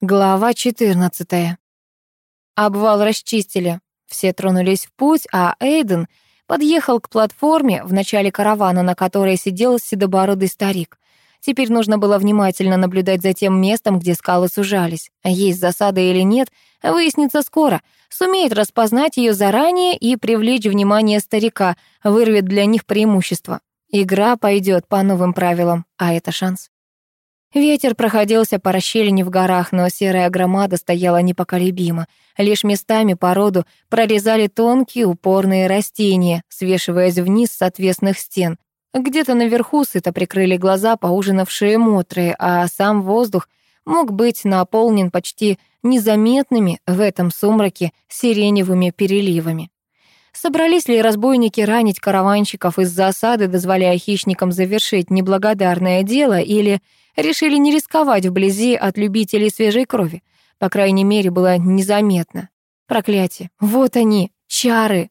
Глава 14. Обвал расчистили. Все тронулись в путь, а Эйден подъехал к платформе в начале каравана, на которой сидел седобородый старик. Теперь нужно было внимательно наблюдать за тем местом, где скалы сужались. Есть засада или нет, выяснится скоро. Сумеет распознать ее заранее и привлечь внимание старика, вырвет для них преимущество. Игра пойдет по новым правилам, а это шанс. Ветер проходился по расщелине в горах, но серая громада стояла непоколебимо. Лишь местами породу прорезали тонкие упорные растения, свешиваясь вниз с отвесных стен. Где-то наверху сыто прикрыли глаза поужинавшие мотры, а сам воздух мог быть наполнен почти незаметными в этом сумраке сиреневыми переливами. Собрались ли разбойники ранить караванщиков из засады, дозволяя хищникам завершить неблагодарное дело, или решили не рисковать вблизи от любителей свежей крови. По крайней мере, было незаметно. Проклятие. Вот они, чары.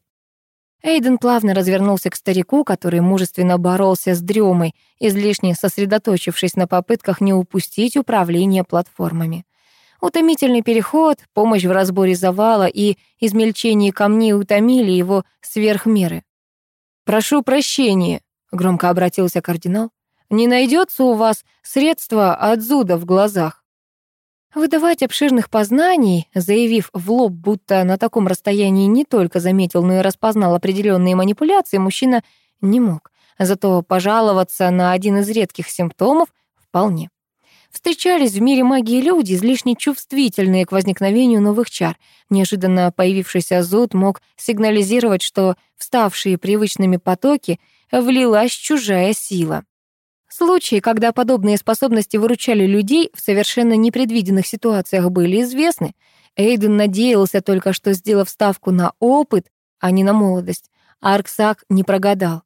Эйден плавно развернулся к старику, который мужественно боролся с дремой, излишне сосредоточившись на попытках не упустить управление платформами. Утомительный переход, помощь в разборе завала и измельчении камней утомили его сверх меры. «Прошу прощения», — громко обратился кардинал. Не найдется у вас средства от зуда в глазах. Выдавать обширных познаний, заявив в лоб, будто на таком расстоянии не только заметил, но и распознал определенные манипуляции, мужчина не мог. Зато пожаловаться на один из редких симптомов вполне. Встречались в мире магии люди, излишне чувствительные к возникновению новых чар. Неожиданно появившийся зуд мог сигнализировать, что вставшие привычными потоки влилась чужая сила. Случаи, когда подобные способности выручали людей в совершенно непредвиденных ситуациях, были известны. Эйден надеялся только что, сделав ставку на опыт, а не на молодость. Арксак не прогадал.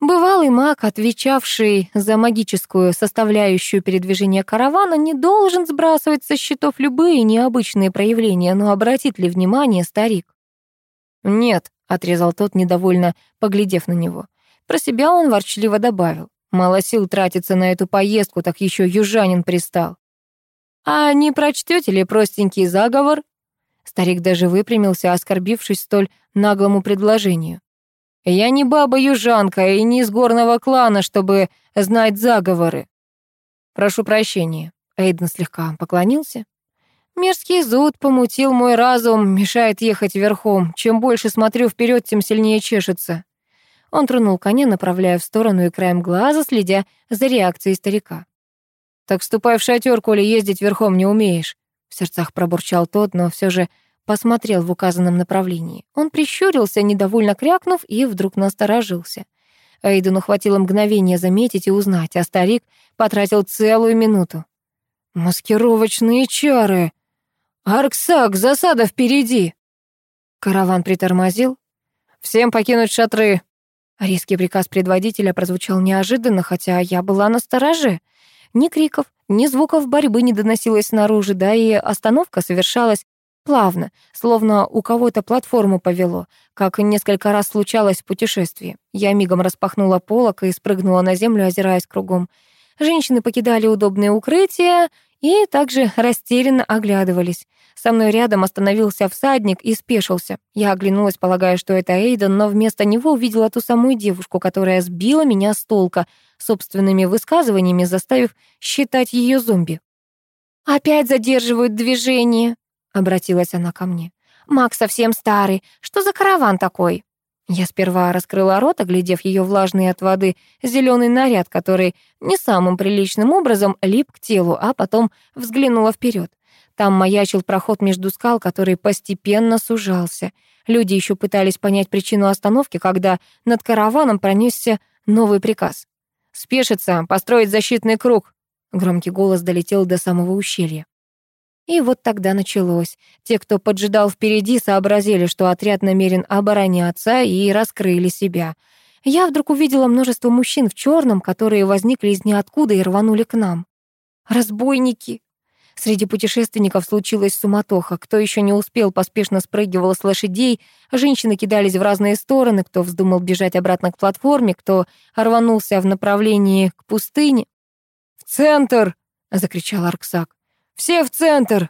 Бывалый маг, отвечавший за магическую составляющую передвижения каравана, не должен сбрасывать со счетов любые необычные проявления, но обратит ли внимание старик? «Нет», — отрезал тот, недовольно поглядев на него. Про себя он ворчливо добавил. Мало сил тратиться на эту поездку, так еще южанин пристал. «А не прочтете ли простенький заговор?» Старик даже выпрямился, оскорбившись столь наглому предложению. «Я не баба-южанка и не из горного клана, чтобы знать заговоры». «Прошу прощения», — Эйден слегка поклонился. «Мерзкий зуд помутил мой разум, мешает ехать верхом. Чем больше смотрю вперед, тем сильнее чешется». Он тронул коня, направляя в сторону и краем глаза, следя за реакцией старика. «Так ступай в шатер, коли ездить верхом не умеешь», — в сердцах пробурчал тот, но все же посмотрел в указанном направлении. Он прищурился, недовольно крякнув, и вдруг насторожился. Эйдену хватило мгновения заметить и узнать, а старик потратил целую минуту. «Маскировочные чары! Арксак, засада впереди!» Караван притормозил. «Всем покинуть шатры!» Резкий приказ предводителя прозвучал неожиданно, хотя я была на стороже. Ни криков, ни звуков борьбы не доносилось снаружи, да и остановка совершалась плавно, словно у кого-то платформу повело, как несколько раз случалось в путешествии. Я мигом распахнула полок и спрыгнула на землю, озираясь кругом. Женщины покидали удобные укрытия и также растерянно оглядывались. Со мной рядом остановился всадник и спешился. Я оглянулась, полагая, что это Эйден, но вместо него увидела ту самую девушку, которая сбила меня с толка, собственными высказываниями заставив считать ее зомби. «Опять задерживают движение», — обратилась она ко мне. «Маг совсем старый. Что за караван такой?» Я сперва раскрыла рот, оглядев ее влажный от воды зеленый наряд, который не самым приличным образом лип к телу, а потом взглянула вперед. Там маячил проход между скал, который постепенно сужался. Люди еще пытались понять причину остановки, когда над караваном пронесся новый приказ. «Спешиться, построить защитный круг!» Громкий голос долетел до самого ущелья. И вот тогда началось. Те, кто поджидал впереди, сообразили, что отряд намерен обороняться, и раскрыли себя. Я вдруг увидела множество мужчин в черном, которые возникли из ниоткуда и рванули к нам. «Разбойники!» Среди путешественников случилась суматоха. Кто еще не успел, поспешно спрыгивал с лошадей. Женщины кидались в разные стороны. Кто вздумал бежать обратно к платформе, кто рванулся в направлении к пустыне. «В центр!» — закричал Арксак. Все в центр!»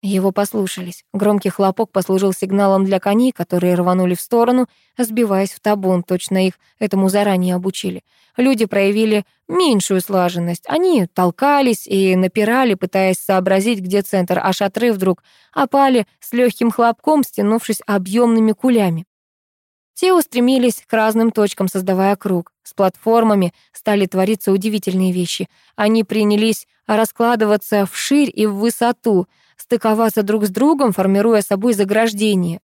Его послушались. Громкий хлопок послужил сигналом для коней, которые рванули в сторону, сбиваясь в табун, точно их этому заранее обучили. Люди проявили меньшую слаженность. Они толкались и напирали, пытаясь сообразить, где центр, а шатры вдруг опали с легким хлопком, стянувшись объемными кулями. Те устремились к разным точкам, создавая круг. С платформами стали твориться удивительные вещи. Они принялись раскладываться вширь и в высоту — стыковаться друг с другом, формируя собой заграждение.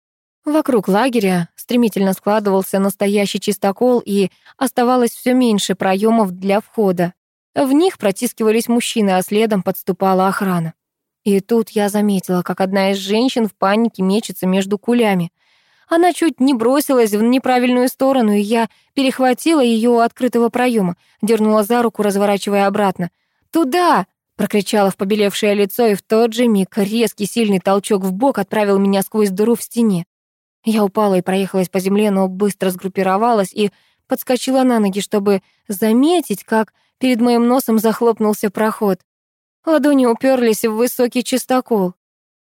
Вокруг лагеря стремительно складывался настоящий чистокол, и оставалось все меньше проемов для входа. В них протискивались мужчины, а следом подступала охрана. И тут я заметила, как одна из женщин в панике мечется между кулями. Она чуть не бросилась в неправильную сторону, и я перехватила ее у открытого проема, дернула за руку, разворачивая обратно. «Туда!» Прокричала в побелевшее лицо, и в тот же миг резкий сильный толчок в бок отправил меня сквозь дыру в стене. Я упала и проехалась по земле, но быстро сгруппировалась и подскочила на ноги, чтобы заметить, как перед моим носом захлопнулся проход. Ладони уперлись в высокий чистокол.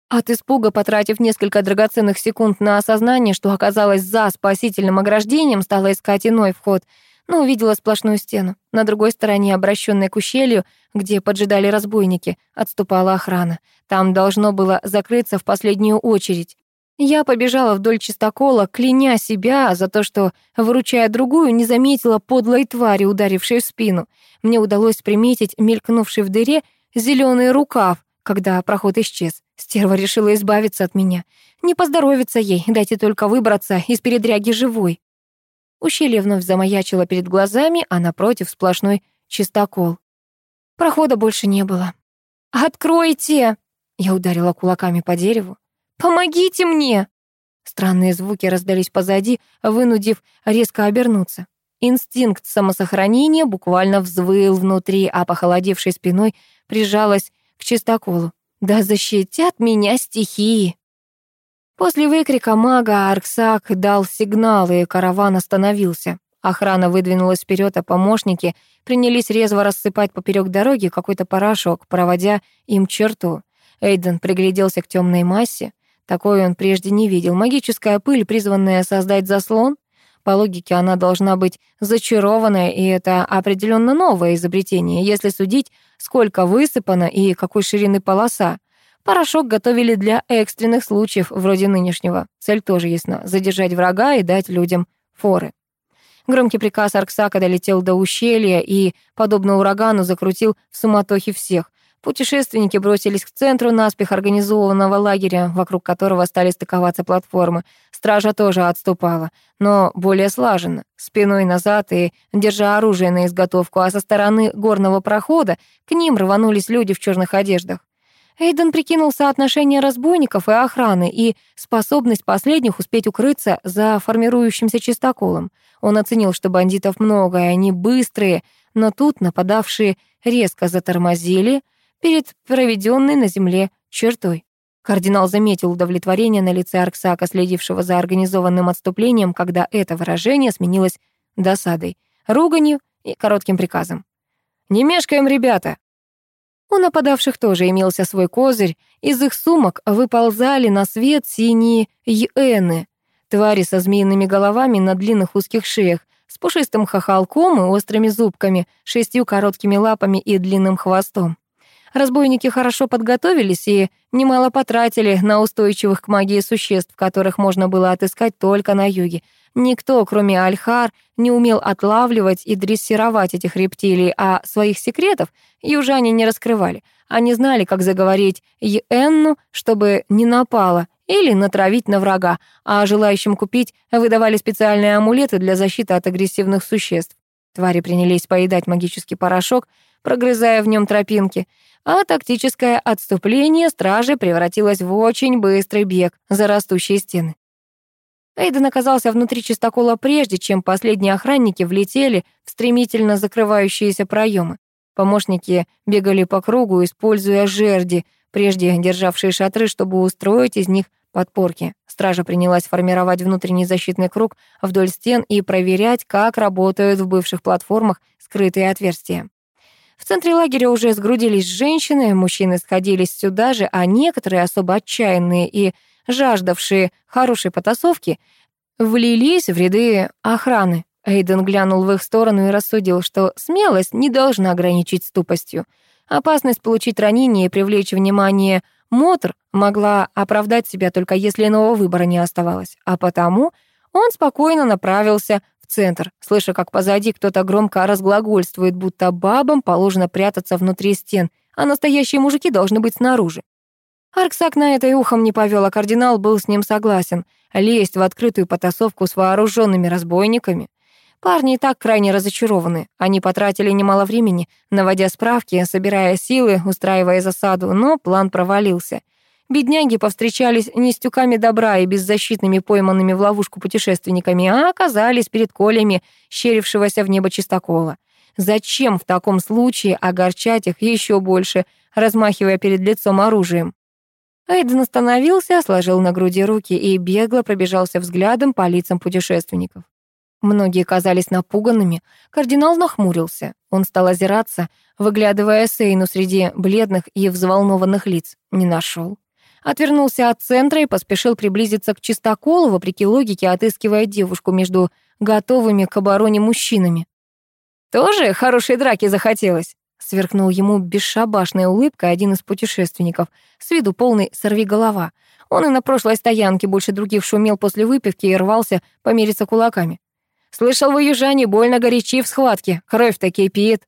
От испуга, потратив несколько драгоценных секунд на осознание, что оказалась за спасительным ограждением, стала искать иной вход — но увидела сплошную стену. На другой стороне, обращенной к ущелью, где поджидали разбойники, отступала охрана. Там должно было закрыться в последнюю очередь. Я побежала вдоль чистокола, кляня себя за то, что, выручая другую, не заметила подлой твари, ударившей в спину. Мне удалось приметить мелькнувший в дыре зеленый рукав, когда проход исчез. Стерва решила избавиться от меня. Не поздоровится ей, дайте только выбраться из передряги живой. Ущелье вновь замаячило перед глазами, а напротив сплошной чистокол. Прохода больше не было. «Откройте!» Я ударила кулаками по дереву. «Помогите мне!» Странные звуки раздались позади, вынудив резко обернуться. Инстинкт самосохранения буквально взвыл внутри, а похолодевшей спиной прижалась к чистоколу. «Да защитят меня стихии!» После выкрика мага Арксак дал сигнал, и караван остановился. Охрана выдвинулась вперед, а помощники принялись резво рассыпать поперек дороги какой-то порошок, проводя им черту. Эйден пригляделся к темной массе. Такой он прежде не видел. Магическая пыль, призванная создать заслон. По логике, она должна быть зачарованная, и это определенно новое изобретение, если судить, сколько высыпано и какой ширины полоса. Порошок готовили для экстренных случаев, вроде нынешнего. Цель тоже ясна — задержать врага и дать людям форы. Громкий приказ Арксака долетел до ущелья и, подобно урагану, закрутил в суматохе всех. Путешественники бросились к центру наспех организованного лагеря, вокруг которого стали стыковаться платформы. Стража тоже отступала, но более слаженно, спиной назад и держа оружие на изготовку, а со стороны горного прохода к ним рванулись люди в черных одеждах. Эйден прикинул соотношение разбойников и охраны и способность последних успеть укрыться за формирующимся чистоколом. Он оценил, что бандитов много, и они быстрые, но тут нападавшие резко затормозили перед проведенной на земле чертой. Кардинал заметил удовлетворение на лице Арксака, следившего за организованным отступлением, когда это выражение сменилось досадой, руганью и коротким приказом. «Не мешкаем, ребята!» У нападавших тоже имелся свой козырь. Из их сумок выползали на свет синие йены, твари со змеиными головами на длинных узких шеях, с пушистым хохолком и острыми зубками, шестью короткими лапами и длинным хвостом. Разбойники хорошо подготовились и немало потратили на устойчивых к магии существ, которых можно было отыскать только на юге. Никто, кроме Альхар, не умел отлавливать и дрессировать этих рептилий, а своих секретов южане не раскрывали. Они знали, как заговорить Йенну, чтобы не напала, или натравить на врага, а желающим купить выдавали специальные амулеты для защиты от агрессивных существ. Твари принялись поедать магический порошок, прогрызая в нем тропинки, а тактическое отступление стражи превратилось в очень быстрый бег за растущие стены. Эйден оказался внутри чистокола прежде, чем последние охранники влетели в стремительно закрывающиеся проемы. Помощники бегали по кругу, используя жерди, прежде державшие шатры, чтобы устроить из них подпорки. Стража принялась формировать внутренний защитный круг вдоль стен и проверять, как работают в бывших платформах скрытые отверстия. В центре лагеря уже сгрудились женщины, мужчины сходились сюда же, а некоторые, особо отчаянные и жаждавшие хорошей потасовки, влились в ряды охраны. Эйден глянул в их сторону и рассудил, что смелость не должна ограничить ступостью. Опасность получить ранение и привлечь внимание Мотор могла оправдать себя только если иного выбора не оставалось, а потому он спокойно направился в центр, слыша, как позади кто-то громко разглагольствует, будто бабам положено прятаться внутри стен, а настоящие мужики должны быть снаружи. Арксак на это и ухом не повел, а кардинал был с ним согласен. Лезть в открытую потасовку с вооруженными разбойниками. Парни и так крайне разочарованы. Они потратили немало времени, наводя справки, собирая силы, устраивая засаду, но план провалился. Бедняги повстречались не с тюками добра и беззащитными пойманными в ловушку путешественниками, а оказались перед колями щерившегося в небо чистокола. Зачем в таком случае огорчать их еще больше, размахивая перед лицом оружием? Эйден остановился, сложил на груди руки и бегло пробежался взглядом по лицам путешественников. Многие казались напуганными. Кардинал нахмурился. Он стал озираться, выглядывая Сейну среди бледных и взволнованных лиц. Не нашел. Отвернулся от центра и поспешил приблизиться к чистоколу, вопреки логике, отыскивая девушку между готовыми к обороне мужчинами. «Тоже хорошей драки захотелось?» Сверкнул ему бесшабашная улыбка один из путешественников, с виду полный сорвиголова. Он и на прошлой стоянке больше других шумел после выпивки и рвался помериться кулаками. «Слышал, вы, южане, больно горячи в схватке, кровь-то кипит».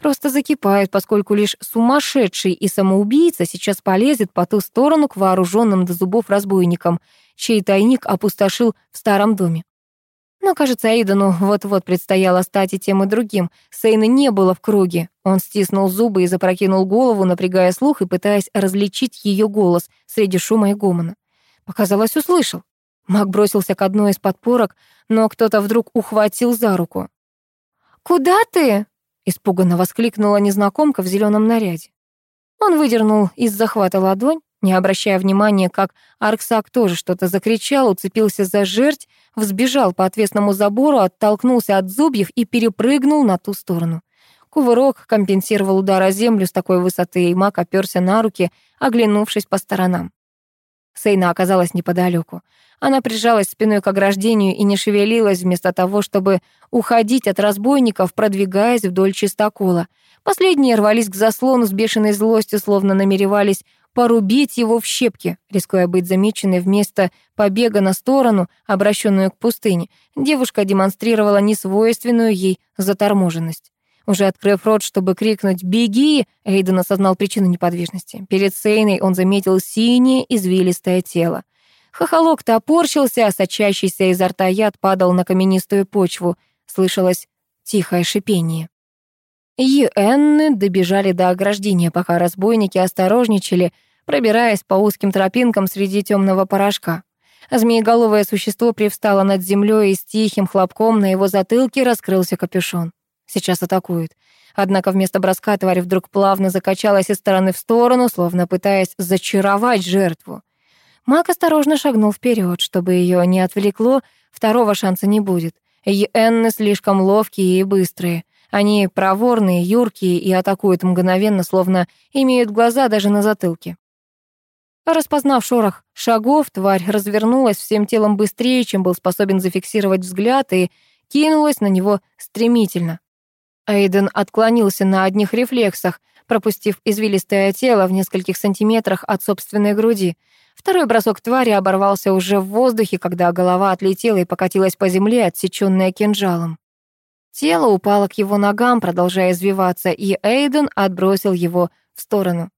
Просто закипает, поскольку лишь сумасшедший и самоубийца сейчас полезет по ту сторону к вооруженным до зубов разбойникам, чей тайник опустошил в старом доме. Но, кажется, Эйдену вот-вот предстояло стать и тем, и другим. Сейна не было в круге. Он стиснул зубы и запрокинул голову, напрягая слух и пытаясь различить ее голос среди шума и гомона. Показалось, услышал. Маг бросился к одной из подпорок, но кто-то вдруг ухватил за руку. «Куда ты?» — испуганно воскликнула незнакомка в зеленом наряде. Он выдернул из захвата ладонь, не обращая внимания, как Арксак тоже что-то закричал, уцепился за жерть, взбежал по отвесному забору, оттолкнулся от зубьев и перепрыгнул на ту сторону. Кувырок компенсировал удар о землю с такой высоты, и маг оперся на руки, оглянувшись по сторонам. Сейна оказалась неподалеку. Она прижалась спиной к ограждению и не шевелилась вместо того, чтобы уходить от разбойников, продвигаясь вдоль чистокола. Последние рвались к заслону с бешеной злостью, словно намеревались порубить его в щепки, рискуя быть замеченной вместо побега на сторону, обращенную к пустыне. Девушка демонстрировала несвойственную ей заторможенность. Уже открыв рот, чтобы крикнуть «Беги!», Эйден осознал причину неподвижности. Перед Сейной он заметил синее извилистое тело. Хохолок топорщился, а сочащийся изо рта яд падал на каменистую почву. Слышалось тихое шипение. Йенны добежали до ограждения, пока разбойники осторожничали, пробираясь по узким тропинкам среди темного порошка. Змееголовое существо привстало над землей и с тихим хлопком на его затылке раскрылся капюшон. Сейчас атакуют. Однако вместо броска тварь вдруг плавно закачалась из стороны в сторону, словно пытаясь зачаровать жертву. Мак осторожно шагнул вперед, чтобы ее не отвлекло, второго шанса не будет. Йенны слишком ловкие и быстрые. Они проворные, юркие и атакуют мгновенно, словно имеют глаза даже на затылке. Распознав шорох шагов, тварь развернулась всем телом быстрее, чем был способен зафиксировать взгляд, и кинулась на него стремительно. Эйден отклонился на одних рефлексах, пропустив извилистое тело в нескольких сантиметрах от собственной груди. Второй бросок твари оборвался уже в воздухе, когда голова отлетела и покатилась по земле, отсечённая кинжалом. Тело упало к его ногам, продолжая извиваться, и Эйден отбросил его в сторону.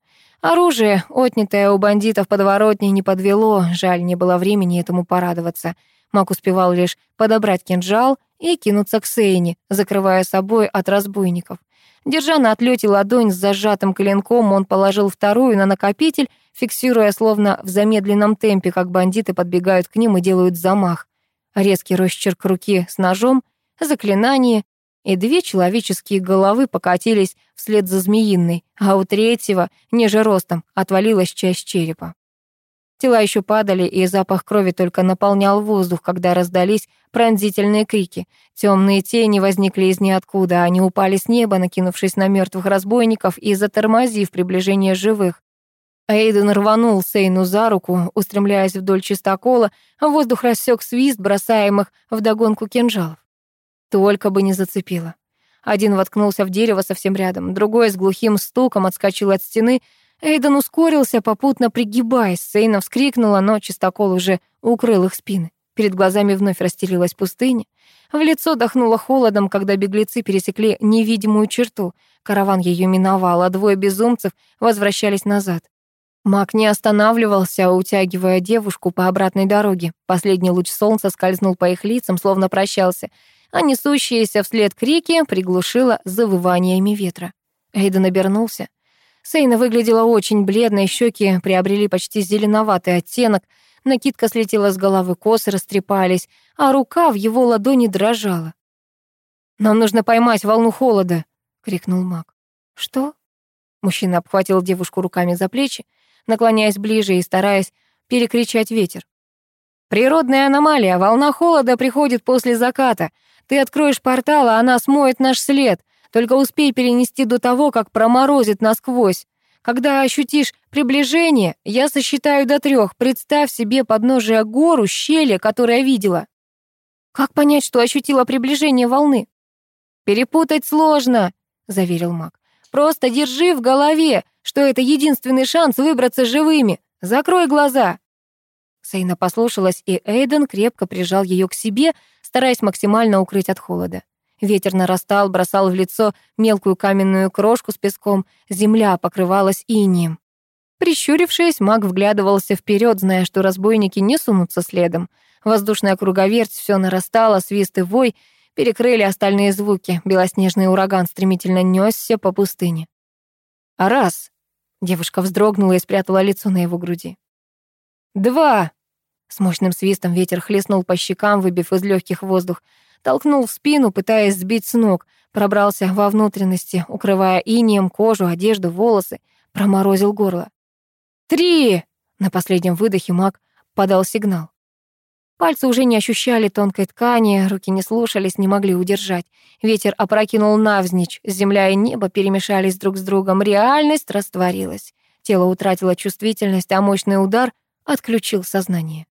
Оружие, отнятое у бандитов подворотни, не подвело, жаль, не было времени этому порадоваться. Мак успевал лишь подобрать кинжал и кинуться к Сейне, закрывая собой от разбойников. Держа на отлете ладонь с зажатым клинком, он положил вторую на накопитель, фиксируя словно в замедленном темпе, как бандиты подбегают к ним и делают замах. Резкий росчерк руки с ножом, заклинание, и две человеческие головы покатились вслед за змеиной, а у третьего, ниже ростом, отвалилась часть черепа. Тела еще падали, и запах крови только наполнял воздух, когда раздались пронзительные крики. Темные тени возникли из ниоткуда, они упали с неба, накинувшись на мертвых разбойников и затормозив приближение живых. Эйден рванул Сейну за руку, устремляясь вдоль чистокола, а воздух рассек свист бросаемых вдогонку кинжалов. Только бы не зацепило. Один воткнулся в дерево совсем рядом, другой с глухим стуком отскочил от стены — Эйден ускорился, попутно пригибаясь. Сейна вскрикнула, но чистокол уже укрыл их спины. Перед глазами вновь расстелилась пустыня. В лицо дохнуло холодом, когда беглецы пересекли невидимую черту. Караван ее миновал, а двое безумцев возвращались назад. Маг не останавливался, утягивая девушку по обратной дороге. Последний луч солнца скользнул по их лицам, словно прощался, а несущиеся вслед крики приглушило завываниями ветра. Эйден обернулся. Сейна выглядела очень бледной, щеки приобрели почти зеленоватый оттенок, накидка слетела с головы, косы растрепались, а рука в его ладони дрожала. «Нам нужно поймать волну холода!» — крикнул маг. «Что?» Мужчина обхватил девушку руками за плечи, наклоняясь ближе и стараясь перекричать ветер. «Природная аномалия, волна холода приходит после заката. Ты откроешь портал, а она смоет наш след. Только успей перенести до того, как проморозит насквозь. Когда ощутишь приближение, я сосчитаю до трех. Представь себе подножие гору, щели, которое видела. Как понять, что ощутила приближение волны? Перепутать сложно, заверил маг. Просто держи в голове, что это единственный шанс выбраться живыми. Закрой глаза. Сейна послушалась, и Эйден крепко прижал ее к себе, стараясь максимально укрыть от холода. Ветер нарастал, бросал в лицо мелкую каменную крошку с песком, земля покрывалась инием. Прищурившись, маг вглядывался вперед, зная, что разбойники не сунутся следом. Воздушная круговерть все нарастала, свист и вой перекрыли остальные звуки. Белоснежный ураган стремительно несся по пустыне. А раз. Девушка вздрогнула и спрятала лицо на его груди. Два. С мощным свистом ветер хлестнул по щекам, выбив из легких воздух толкнул в спину, пытаясь сбить с ног, пробрался во внутренности, укрывая инием кожу, одежду, волосы, проморозил горло. «Три!» На последнем выдохе маг подал сигнал. Пальцы уже не ощущали тонкой ткани, руки не слушались, не могли удержать. Ветер опрокинул навзничь, земля и небо перемешались друг с другом, реальность растворилась. Тело утратило чувствительность, а мощный удар отключил сознание.